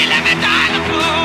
Fehler mit deinem Blut.